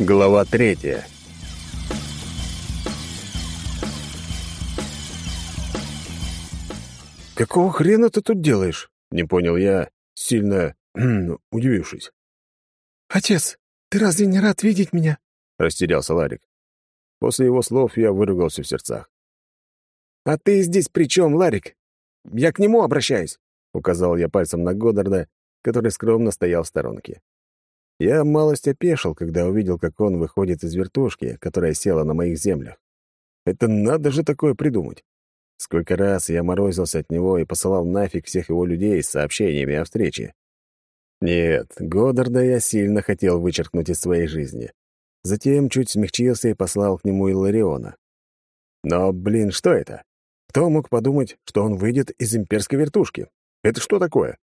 Глава третья. «Какого хрена ты тут делаешь?» — не понял я, сильно удивившись. «Отец, ты разве не рад видеть меня?» — растерялся Ларик. После его слов я выругался в сердцах. «А ты здесь при чем, Ларик? Я к нему обращаюсь!» — указал я пальцем на Годдарда, который скромно стоял в сторонке. Я малость опешил, когда увидел, как он выходит из вертушки, которая села на моих землях. Это надо же такое придумать. Сколько раз я морозился от него и посылал нафиг всех его людей с сообщениями о встрече. Нет, Годдарда я сильно хотел вычеркнуть из своей жизни. Затем чуть смягчился и послал к нему Илариона. Но, блин, что это? Кто мог подумать, что он выйдет из имперской вертушки? Это что такое?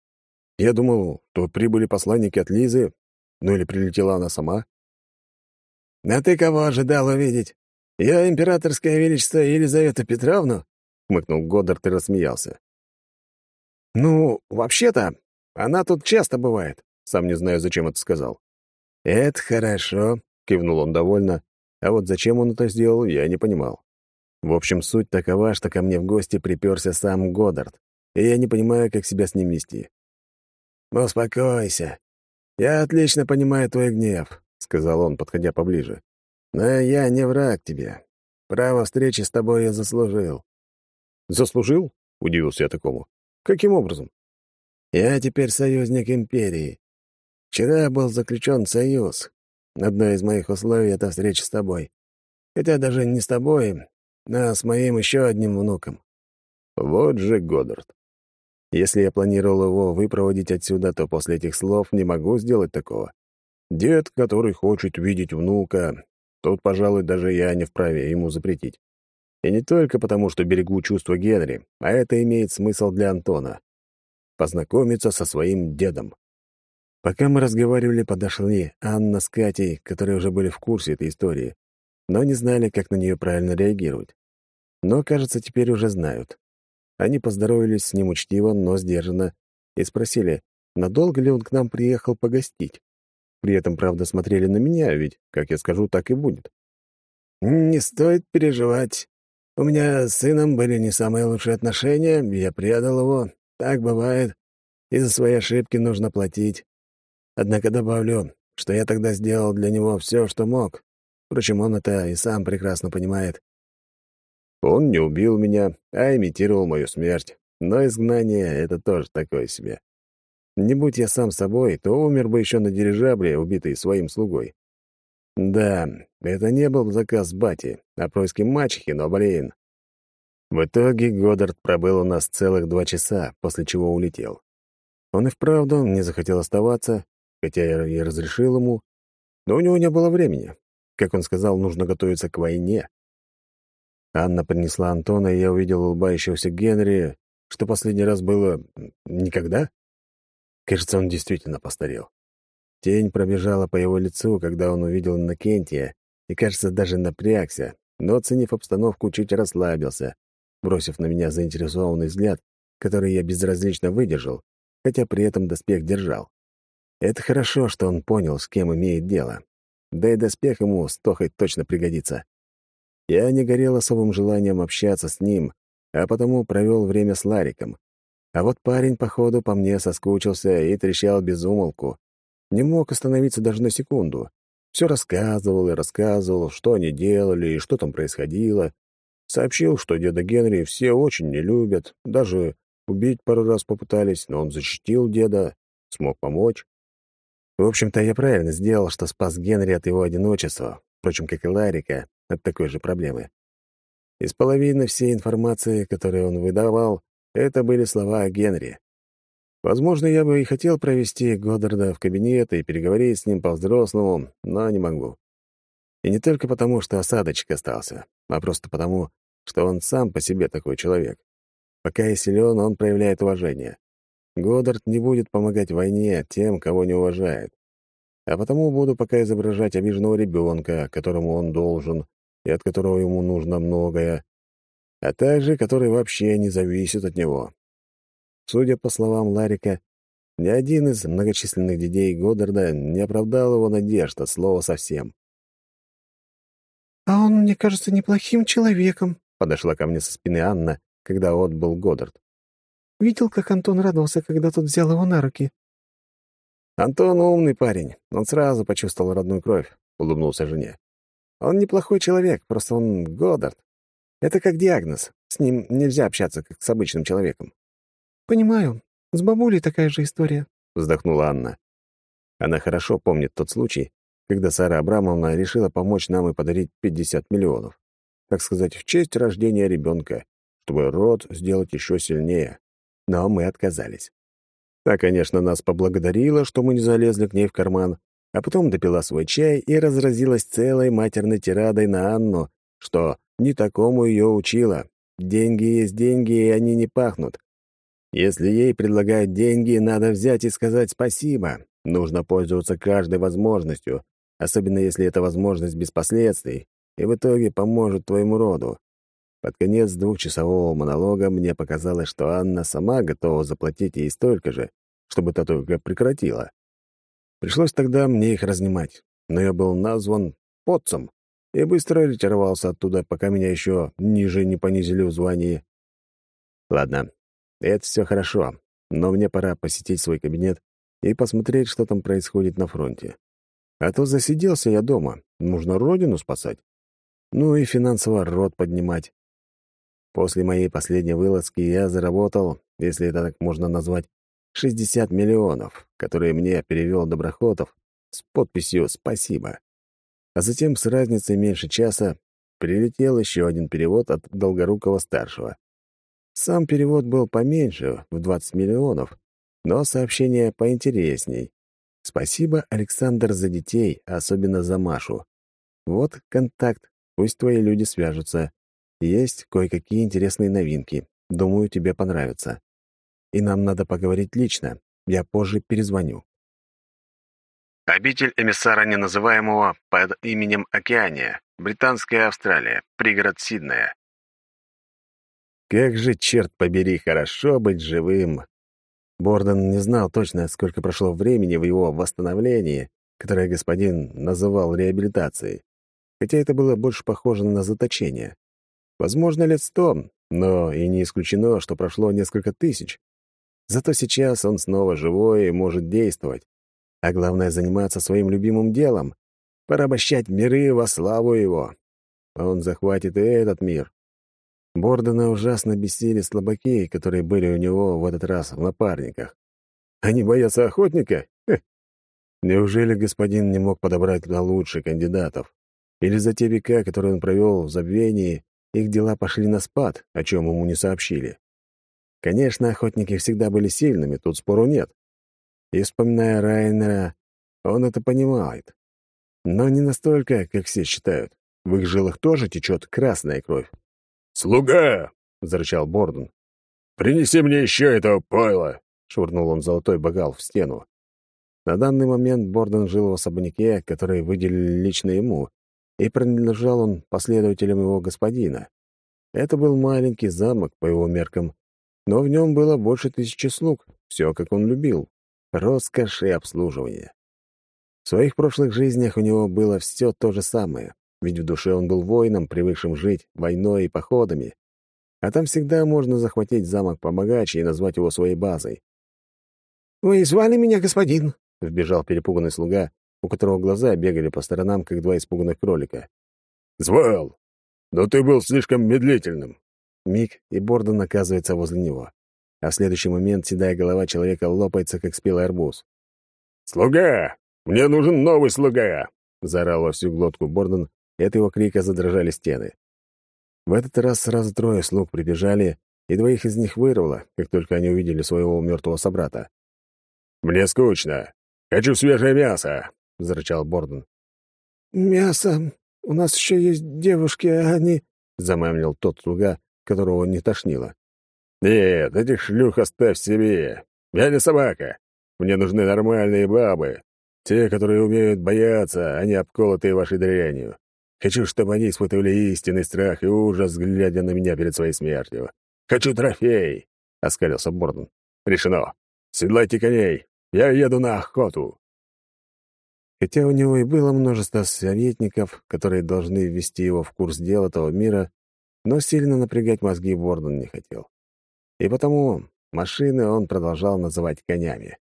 Я думал, то прибыли посланники от Лизы, ну или прилетела она сама. «А ты кого ожидал увидеть? Я императорское величество Елизавета Петровну?» — хмыкнул Годдард и рассмеялся. «Ну, вообще-то, она тут часто бывает», — сам не знаю, зачем это сказал. «Это хорошо», — кивнул он довольно, а вот зачем он это сделал, я не понимал. В общем, суть такова, что ко мне в гости приперся сам Годдард, и я не понимаю, как себя с ним вести. «Успокойся. Я отлично понимаю твой гнев», — сказал он, подходя поближе. «Но я не враг тебе. Право встречи с тобой я заслужил». «Заслужил?» — удивился я такому. «Каким образом?» «Я теперь союзник Империи. Вчера был заключен союз. Одно из моих условий — это встреча с тобой. Хотя даже не с тобой, а с моим еще одним внуком». Вот же Годдард. Если я планировал его выпроводить отсюда, то после этих слов не могу сделать такого. Дед, который хочет видеть внука, тут, пожалуй, даже я не вправе ему запретить. И не только потому, что берегу чувства Генри, а это имеет смысл для Антона. Познакомиться со своим дедом. Пока мы разговаривали, подошли Анна с Катей, которые уже были в курсе этой истории, но не знали, как на нее правильно реагировать. Но, кажется, теперь уже знают. Они поздоровались с ним учтиво, но сдержанно, и спросили, надолго ли он к нам приехал погостить. При этом, правда, смотрели на меня, ведь, как я скажу, так и будет. «Не стоит переживать. У меня с сыном были не самые лучшие отношения, я предал его. Так бывает. И за свои ошибки нужно платить. Однако добавлю, что я тогда сделал для него все, что мог. Впрочем, он это и сам прекрасно понимает. Он не убил меня, а имитировал мою смерть. Но изгнание — это тоже такое себе. Не будь я сам собой, то умер бы еще на дирижабле, убитый своим слугой. Да, это не был заказ бати, а происки мачехи, но, блин. В итоге Годдард пробыл у нас целых два часа, после чего улетел. Он и вправду не захотел оставаться, хотя я и разрешил ему, но у него не было времени. Как он сказал, нужно готовиться к войне. Анна принесла Антона, и я увидел улыбающегося Генри, что последний раз было... никогда? Кажется, он действительно постарел. Тень пробежала по его лицу, когда он увидел Накентия, и, кажется, даже напрягся, но, оценив обстановку, чуть расслабился, бросив на меня заинтересованный взгляд, который я безразлично выдержал, хотя при этом доспех держал. Это хорошо, что он понял, с кем имеет дело. Да и доспех ему с Тохой точно пригодится. Я не горел особым желанием общаться с ним, а потому провел время с Лариком. А вот парень, походу, по мне соскучился и трещал без умолку. Не мог остановиться даже на секунду. Все рассказывал и рассказывал, что они делали и что там происходило. Сообщил, что деда Генри все очень не любят, даже убить пару раз попытались, но он защитил деда, смог помочь. В общем-то, я правильно сделал, что спас Генри от его одиночества, впрочем, как и Ларика, от такой же проблемы. Из половины всей информации, которую он выдавал, это были слова о Генри. Возможно, я бы и хотел провести Годдарда в кабинет и переговорить с ним по-взрослому, но не могу. И не только потому, что осадочек остался, а просто потому, что он сам по себе такой человек. Пока я силен, он проявляет уважение. Годдард не будет помогать в войне тем, кого не уважает. А потому буду пока изображать обиженного ребенка, которому он должен, и от которого ему нужно многое, а также который вообще не зависит от него. Судя по словам Ларика, ни один из многочисленных детей Годдарда не оправдал его надежд от слова совсем. «А он мне кажется неплохим человеком», — подошла ко мне со спины Анна, когда отбыл Годдард. «Видел, как Антон радовался, когда тот взял его на руки?» «Антон умный парень. Он сразу почувствовал родную кровь», — улыбнулся жене. «Он неплохой человек, просто он Годдард. Это как диагноз. С ним нельзя общаться, как с обычным человеком». «Понимаю. С бабулей такая же история», — вздохнула Анна. Она хорошо помнит тот случай, когда Сара Абрамовна решила помочь нам и подарить 50 миллионов. Так сказать, в честь рождения ребенка, чтобы род сделать еще сильнее. Но мы отказались. Та, конечно, нас поблагодарила, что мы не залезли к ней в карман, а потом допила свой чай и разразилась целой матерной тирадой на Анну, что не такому ее учила. Деньги есть деньги, и они не пахнут. Если ей предлагают деньги, надо взять и сказать спасибо. Нужно пользоваться каждой возможностью, особенно если эта возможность без последствий, и в итоге поможет твоему роду. Под конец двухчасового монолога мне показалось, что Анна сама готова заплатить ей столько же, чтобы та только прекратила. Пришлось тогда мне их разнимать, но я был назван потцем и быстро ретировался оттуда, пока меня еще ниже не понизили в звании. Ладно, это все хорошо, но мне пора посетить свой кабинет и посмотреть, что там происходит на фронте. А то засиделся я дома, нужно родину спасать. Ну и финансово рот поднимать. После моей последней вылазки я заработал, если это так можно назвать, 60 миллионов, которые мне перевел Доброхотов с подписью «Спасибо». А затем с разницей меньше часа прилетел еще один перевод от Долгорукова-старшего. Сам перевод был поменьше, в 20 миллионов, но сообщение поинтересней. Спасибо, Александр, за детей, особенно за Машу. Вот контакт, пусть твои люди свяжутся. Есть кое-какие интересные новинки. Думаю, тебе понравится. И нам надо поговорить лично. Я позже перезвоню. Обитель эмиссара неназываемого под именем Океания, Британская Австралия, пригород Сиднея. Как же, черт побери, хорошо быть живым. Борден не знал точно, сколько прошло времени в его восстановлении, которое господин называл реабилитацией, хотя это было больше похоже на заточение. Возможно, лет сто, но и не исключено, что прошло несколько тысяч. Зато сейчас он снова живой и может действовать. А главное — заниматься своим любимым делом, порабощать миры во славу его. Он захватит и этот мир. Бордена ужасно бесили слабаки, которые были у него в этот раз в напарниках. Они боятся охотника? Хе. Неужели господин не мог подобрать лучше кандидатов? Или за те века, которые он провел в забвении, их дела пошли на спад, о чем ему не сообщили? Конечно, охотники всегда были сильными, тут спору нет. И, вспоминая Райнера, он это понимает. Но не настолько, как все считают. В их жилах тоже течет красная кровь. «Слуга!» — зарычал Борден. «Принеси мне еще этого пойла!» — швырнул он золотой бокал в стену. На данный момент Борден жил в особняке, который выделили лично ему, и принадлежал он последователям его господина. Это был маленький замок по его меркам, но в нем было больше тысячи слуг, все как он любил, роскошь и обслуживание. В своих прошлых жизнях у него было все то же самое ведь в душе он был воином, привыкшим жить войной и походами. А там всегда можно захватить замок побогаче и назвать его своей базой. «Вы звали меня, господин?» — вбежал перепуганный слуга, у которого глаза бегали по сторонам, как два испуганных кролика. «Звал! Но ты был слишком медлительным!» Миг, и Бордон оказывается возле него. А в следующий момент седая голова человека лопается, как спелый арбуз. «Слуга! Мне нужен новый слуга!» — заорал во всю глотку Бордон и от его крика задрожали стены. В этот раз сразу трое слуг прибежали, и двоих из них вырвало, как только они увидели своего мертвого собрата. «Мне скучно. Хочу свежее мясо!» — зарычал Борден. «Мясо? У нас еще есть девушки, а они...» — замамлил тот слуга, которого не тошнило. «Нет, этих шлюх оставь себе. Я не собака. Мне нужны нормальные бабы. Те, которые умеют бояться, а не обколотые вашей дрянью. Хочу, чтобы они испытывали истинный страх и ужас, глядя на меня перед своей смертью. Хочу трофей!» — оскалился Борден. «Решено. Седлайте коней. Я еду на охоту». Хотя у него и было множество советников, которые должны ввести его в курс дел этого мира, но сильно напрягать мозги Бордон не хотел. И потому машины он продолжал называть конями.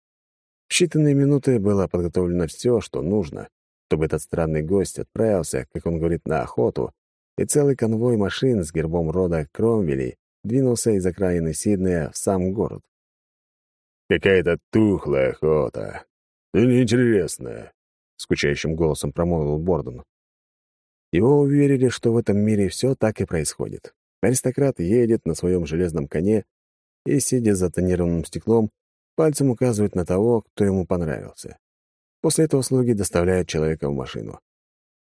В считанные минуты было подготовлено все, что нужно, чтобы этот странный гость отправился, как он говорит, на охоту, и целый конвой машин с гербом рода Кромвелей двинулся из окраины Сиднея в сам город. «Какая-то тухлая охота. Или интересная», — скучающим голосом промолвил Бордон. Его уверили, что в этом мире все так и происходит. Аристократ едет на своем железном коне и, сидя за тонированным стеклом, пальцем указывает на того, кто ему понравился. После этого слуги доставляют человека в машину.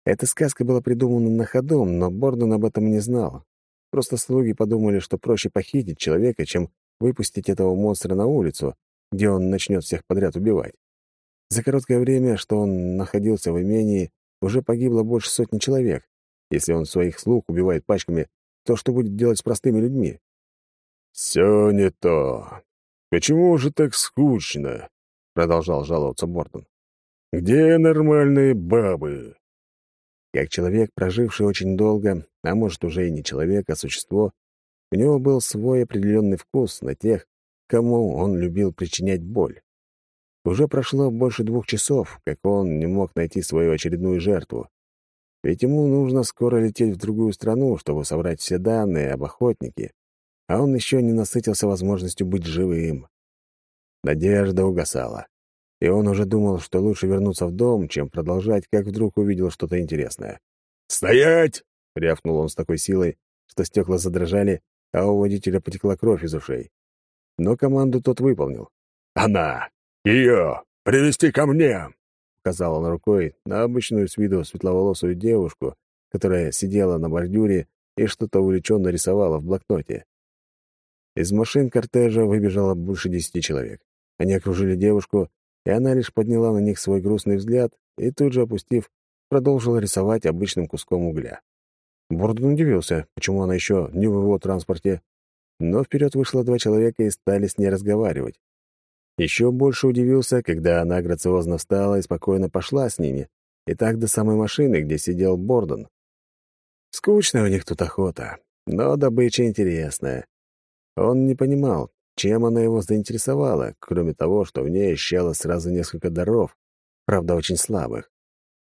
Эта сказка была придумана на ходу, но Бордон об этом не знал. Просто слуги подумали, что проще похитить человека, чем выпустить этого монстра на улицу, где он начнет всех подряд убивать. За короткое время, что он находился в имении, уже погибло больше сотни человек. Если он своих слуг убивает пачками, то что будет делать с простыми людьми? «Все не то. Почему же так скучно?» — продолжал жаловаться Бордон. «Где нормальные бабы?» Как человек, проживший очень долго, а может, уже и не человек, а существо, у него был свой определенный вкус на тех, кому он любил причинять боль. Уже прошло больше двух часов, как он не мог найти свою очередную жертву. Ведь ему нужно скоро лететь в другую страну, чтобы собрать все данные об охотнике, а он еще не насытился возможностью быть живым. Надежда угасала, и он уже думал, что лучше вернуться в дом, чем продолжать, как вдруг увидел что-то интересное. «Стоять!» — рявкнул он с такой силой, что стекла задрожали, а у водителя потекла кровь из ушей. Но команду тот выполнил. «Она! «Ее! Привести ко мне!» — указал он рукой на обычную с виду светловолосую девушку, которая сидела на бордюре и что-то увлеченно рисовала в блокноте. Из машин кортежа выбежало больше десяти человек. Они окружили девушку, и она лишь подняла на них свой грустный взгляд и тут же, опустив, продолжила рисовать обычным куском угля. Борден удивился, почему она еще не в его транспорте, но вперед вышло два человека и стали с ней разговаривать. Еще больше удивился, когда она грациозно встала и спокойно пошла с ними, и так до самой машины, где сидел Бордон. Скучная у них тут охота, но добыча интересная. Он не понимал, чем она его заинтересовала, кроме того, что в ней исчезло сразу несколько даров, правда, очень слабых.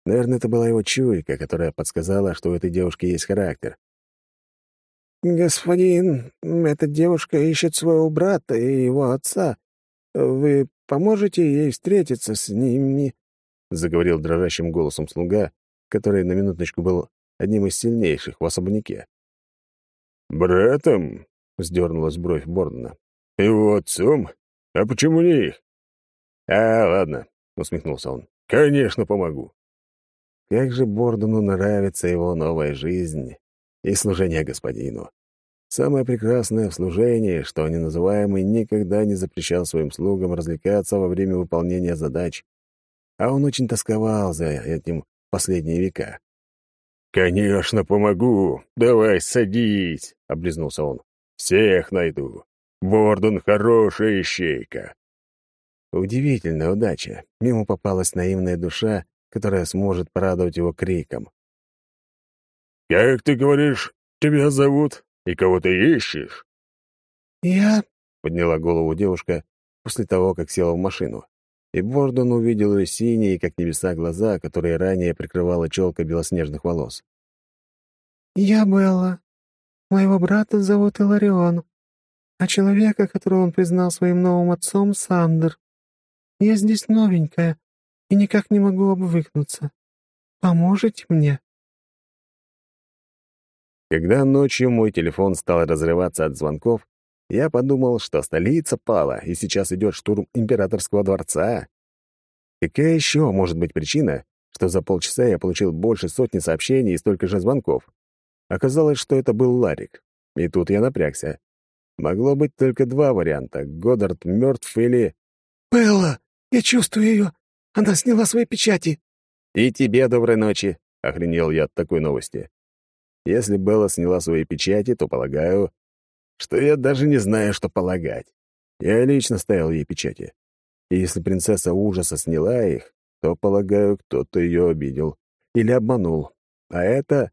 Наверное, это была его чуйка, которая подсказала, что у этой девушки есть характер. «Господин, эта девушка ищет своего брата и его отца», «Вы поможете ей встретиться с ними?» — заговорил дрожащим голосом слуга, который на минуточку был одним из сильнейших в особняке. «Братом?» — вздернулась бровь Бордена. «Его отцом? А почему не их?» «А, ладно», — усмехнулся он. «Конечно, помогу». Как же Бордену нравится его новая жизнь и служение господину. Самое прекрасное в служении, что неназываемый никогда не запрещал своим слугам развлекаться во время выполнения задач, а он очень тосковал за этим последние века. «Конечно, помогу. Давай, садись», — облизнулся он. «Всех найду. Бордон — хорошая ищейка». Удивительная удача. Мимо попалась наивная душа, которая сможет порадовать его криком. «Как ты говоришь, тебя зовут?» И кого ты ищешь?» «Я...» — подняла голову девушка после того, как села в машину. И Бордон увидел ее синие, как небеса, глаза, которые ранее прикрывала челка белоснежных волос. «Я Белла. Моего брата зовут Иларион, а человека, которого он признал своим новым отцом, — Сандер. Я здесь новенькая и никак не могу обвыкнуться. Поможете мне?» Когда ночью мой телефон стал разрываться от звонков, я подумал, что столица пала, и сейчас идет штурм императорского дворца. Какая еще может быть причина, что за полчаса я получил больше сотни сообщений и столько же звонков? Оказалось, что это был Ларик. И тут я напрягся. Могло быть только два варианта — Годдард мертв или... «Белла, я чувствую ее. Она сняла свои печати». «И тебе доброй ночи», — охренел я от такой новости. Если Белла сняла свои печати, то полагаю, что я даже не знаю, что полагать. Я лично ставил ей печати. И если принцесса ужаса сняла их, то, полагаю, кто-то ее обидел или обманул. А это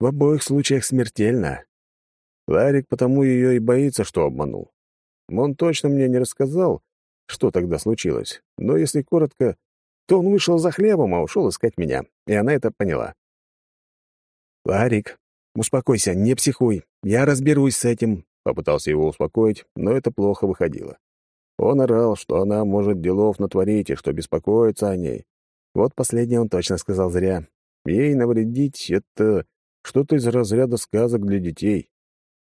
в обоих случаях смертельно. Ларик потому ее и боится, что обманул. Он точно мне не рассказал, что тогда случилось, но если коротко, то он вышел за хлебом, а ушел искать меня, и она это поняла. «Ларик, успокойся, не психуй, я разберусь с этим», — попытался его успокоить, но это плохо выходило. Он орал, что она может делов натворить и что беспокоится о ней. Вот последнее он точно сказал зря. Ей навредить — это что-то из разряда сказок для детей.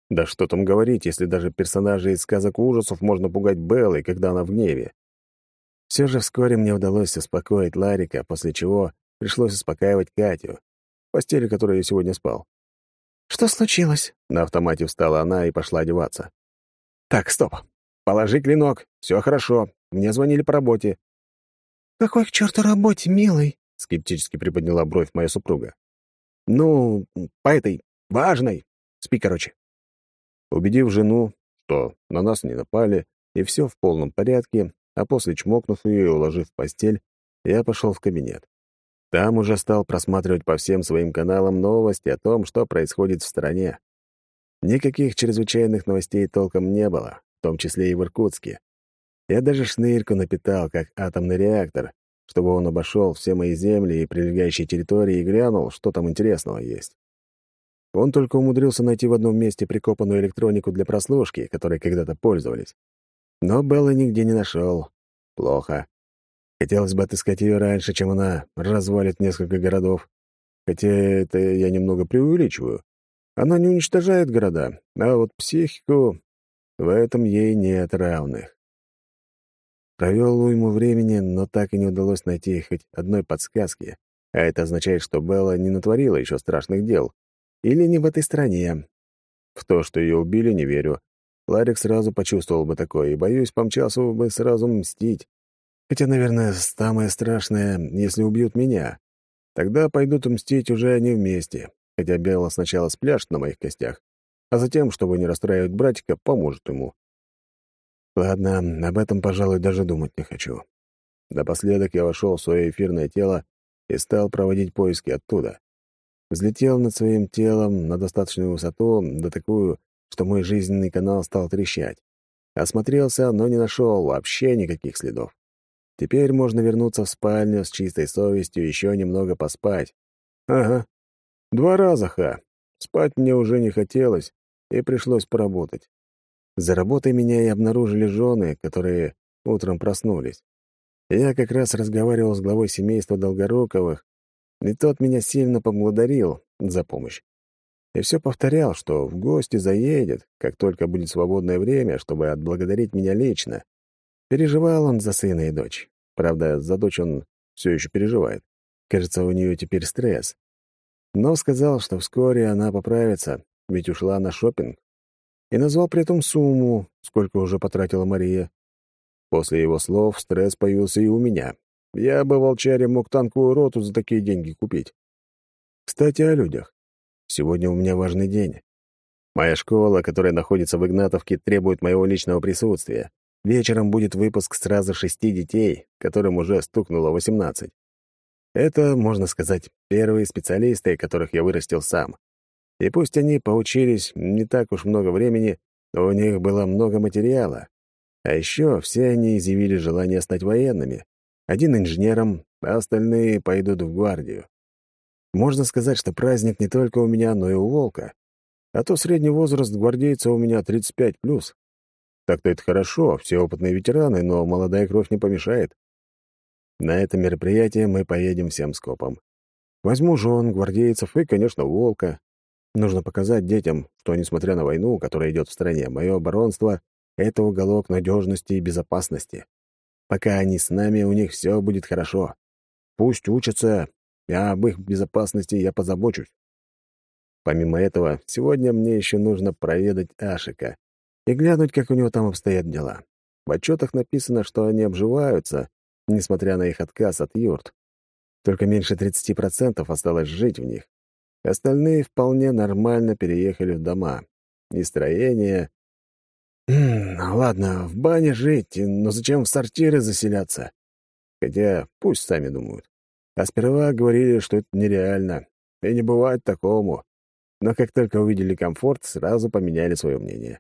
Да что там говорить, если даже персонажей из сказок ужасов можно пугать Беллой, когда она в гневе. Все же вскоре мне удалось успокоить Ларика, после чего пришлось успокаивать Катю, в которой я сегодня спал. «Что случилось?» На автомате встала она и пошла одеваться. «Так, стоп. Положи клинок. Все хорошо. Мне звонили по работе». «Какой к черту работе, милый?» — скептически приподняла бровь моя супруга. «Ну, по этой, важной. Спи, короче». Убедив жену, что на нас не напали, и все в полном порядке, а после, чмокнув ее и уложив в постель, я пошел в кабинет. Там уже стал просматривать по всем своим каналам новости о том, что происходит в стране. Никаких чрезвычайных новостей толком не было, в том числе и в Иркутске. Я даже шнырьку напитал, как атомный реактор, чтобы он обошел все мои земли и прилегающие территории и глянул, что там интересного есть. Он только умудрился найти в одном месте прикопанную электронику для прослушки, которой когда-то пользовались. Но Белла нигде не нашел. Плохо. Хотелось бы отыскать ее раньше, чем она развалит несколько городов. Хотя это я немного преувеличиваю. Она не уничтожает города, а вот психику в этом ей нет равных. Провел уйму времени, но так и не удалось найти хоть одной подсказки, а это означает, что Белла не натворила еще страшных дел. Или не в этой стране. В то, что ее убили, не верю. Ларик сразу почувствовал бы такое и, боюсь, помчался бы сразу мстить. Хотя, наверное, самое страшное, если убьют меня. Тогда пойдут мстить уже они вместе, хотя Белла сначала спляшет на моих костях, а затем, чтобы не расстраивать братика, поможет ему. Ладно, об этом, пожалуй, даже думать не хочу. Напоследок я вошел в свое эфирное тело и стал проводить поиски оттуда. Взлетел над своим телом на достаточную высоту, до такую, что мой жизненный канал стал трещать. Осмотрелся, но не нашел вообще никаких следов. Теперь можно вернуться в спальню с чистой совестью и еще немного поспать. Ага, два раза, ха. Спать мне уже не хотелось, и пришлось поработать. За работой меня и обнаружили жены, которые утром проснулись. Я как раз разговаривал с главой семейства Долгоруковых, и тот меня сильно поблагодарил за помощь. И все повторял, что в гости заедет, как только будет свободное время, чтобы отблагодарить меня лично. Переживал он за сына и дочь. Правда, за дочь он все еще переживает. Кажется, у нее теперь стресс. Но сказал, что вскоре она поправится, ведь ушла на шопинг. И назвал при этом сумму, сколько уже потратила Мария. После его слов стресс появился и у меня. Я бы волчаре мог танковую роту за такие деньги купить. Кстати, о людях. Сегодня у меня важный день. Моя школа, которая находится в Игнатовке, требует моего личного присутствия. Вечером будет выпуск сразу шести детей, которым уже стукнуло восемнадцать. Это, можно сказать, первые специалисты, которых я вырастил сам. И пусть они поучились не так уж много времени, но у них было много материала. А еще все они изъявили желание стать военными. Один инженером, а остальные пойдут в гвардию. Можно сказать, что праздник не только у меня, но и у Волка. А то средний возраст гвардейца у меня 35+. Так-то это хорошо, все опытные ветераны, но молодая кровь не помешает. На это мероприятие мы поедем всем скопом. Возьму жен, гвардейцев и, конечно, Волка. Нужно показать детям, что, несмотря на войну, которая идет в стране, мое баронство — это уголок надежности и безопасности. Пока они с нами, у них все будет хорошо. Пусть учатся, а об их безопасности я позабочусь. Помимо этого, сегодня мне еще нужно проведать Ашика и глянуть, как у него там обстоят дела. В отчетах написано, что они обживаются, несмотря на их отказ от юрт. Только меньше 30% осталось жить в них. Остальные вполне нормально переехали в дома. И строение... М -м, ладно, в бане жить, но зачем в сортиры заселяться? хотя пусть сами думают. А сперва говорили, что это нереально, и не бывает такому. Но как только увидели комфорт, сразу поменяли свое мнение.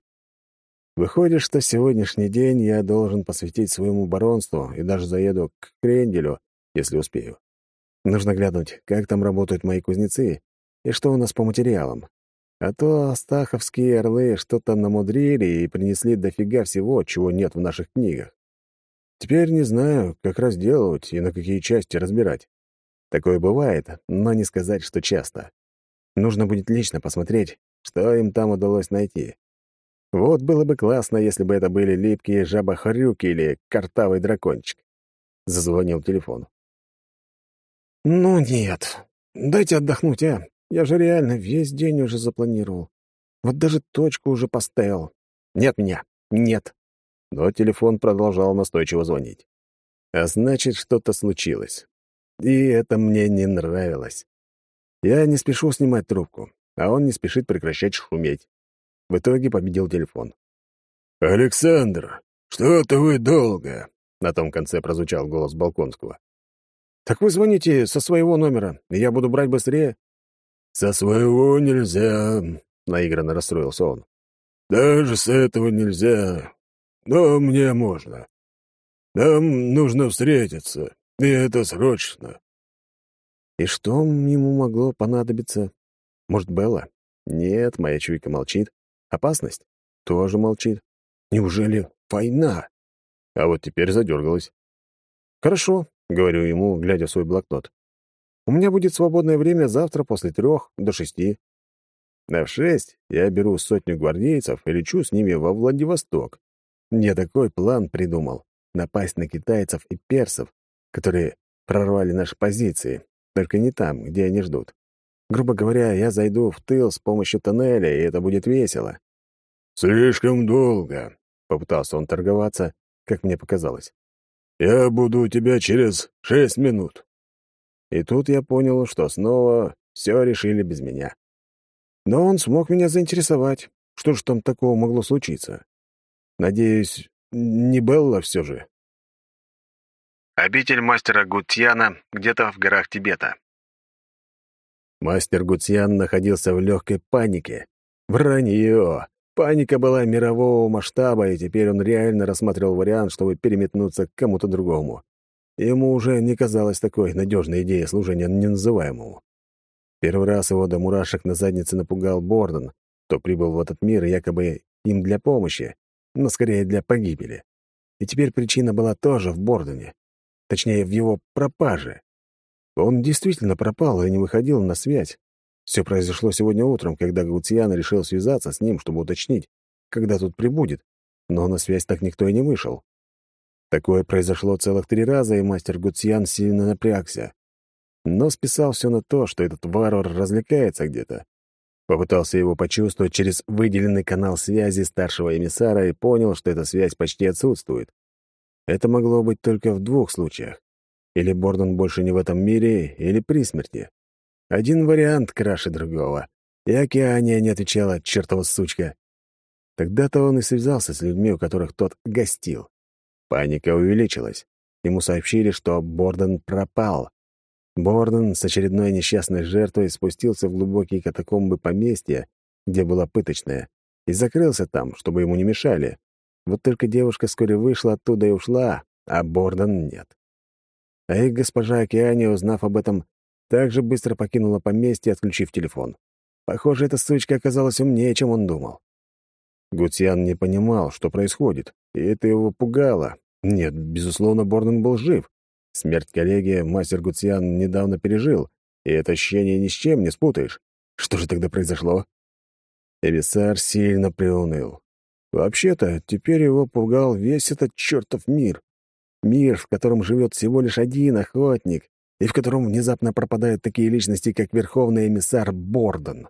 Выходит, что сегодняшний день я должен посвятить своему баронству и даже заеду к Кренделю, если успею. Нужно глянуть, как там работают мои кузнецы и что у нас по материалам. А то астаховские орлы что-то намудрили и принесли дофига всего, чего нет в наших книгах. Теперь не знаю, как разделывать и на какие части разбирать. Такое бывает, но не сказать, что часто. Нужно будет лично посмотреть, что им там удалось найти. Вот было бы классно, если бы это были липкие жаба-хрюки или картавый дракончик. Зазвонил телефон. «Ну нет. Дайте отдохнуть, а. Я же реально весь день уже запланировал. Вот даже точку уже поставил. Нет меня. Нет». Но телефон продолжал настойчиво звонить. А значит, что-то случилось. И это мне не нравилось. Я не спешу снимать трубку, а он не спешит прекращать шуметь. В итоге победил телефон. «Александр, что-то вы долго!» На том конце прозвучал голос Балконского. «Так вы звоните со своего номера, и я буду брать быстрее». «Со своего нельзя», — наигранно расстроился он. «Даже с этого нельзя, но мне можно. Нам нужно встретиться, и это срочно». И что ему могло понадобиться? Может, Белла? Нет, моя чуйка молчит. Опасность? Тоже молчит. Неужели война? А вот теперь задергалась. «Хорошо», — говорю ему, глядя в свой блокнот. «У меня будет свободное время завтра после трех до шести. На шесть я беру сотню гвардейцев и лечу с ними во Владивосток. Я такой план придумал — напасть на китайцев и персов, которые прорвали наши позиции, только не там, где они ждут. Грубо говоря, я зайду в тыл с помощью тоннеля, и это будет весело. «Слишком долго», — попытался он торговаться, как мне показалось. «Я буду у тебя через шесть минут». И тут я понял, что снова все решили без меня. Но он смог меня заинтересовать. Что же там такого могло случиться? Надеюсь, не Белла все же. Обитель мастера Гутьяна где-то в горах Тибета. Мастер Гуцьян находился в легкой панике. Вранье! Паника была мирового масштаба, и теперь он реально рассматривал вариант, чтобы переметнуться к кому-то другому. Ему уже не казалась такой надежной идеей служения неназываемому. Первый раз его до мурашек на заднице напугал Борден, кто прибыл в этот мир якобы им для помощи, но скорее для погибели. И теперь причина была тоже в Бордене. Точнее, в его пропаже. Он действительно пропал и не выходил на связь. Все произошло сегодня утром, когда Гуциан решил связаться с ним, чтобы уточнить, когда тут прибудет, но на связь так никто и не вышел. Такое произошло целых три раза, и мастер Гуциан сильно напрягся. Но списал все на то, что этот варвар развлекается где-то. Попытался его почувствовать через выделенный канал связи старшего эмиссара и понял, что эта связь почти отсутствует. Это могло быть только в двух случаях. Или Бордон больше не в этом мире, или при смерти. Один вариант краше другого. И Океания не отвечала, чертова сучка. Тогда-то он и связался с людьми, у которых тот гостил. Паника увеличилась. Ему сообщили, что Бордон пропал. Бордон с очередной несчастной жертвой спустился в глубокие катакомбы поместья, где была пыточная, и закрылся там, чтобы ему не мешали. Вот только девушка вскоре вышла оттуда и ушла, а Бордон нет. А их госпожа Океания, узнав об этом, также быстро покинула поместье, отключив телефон. Похоже, эта сучка оказалась умнее, чем он думал. Гутьян не понимал, что происходит, и это его пугало. Нет, безусловно, Борден был жив. Смерть коллеги мастер Гутьян недавно пережил, и это ощущение ни с чем не спутаешь. Что же тогда произошло? Эмиссар сильно приуныл. Вообще-то, теперь его пугал весь этот чертов мир. Мир, в котором живет всего лишь один охотник, и в котором внезапно пропадают такие личности, как Верховный эмиссар Борден.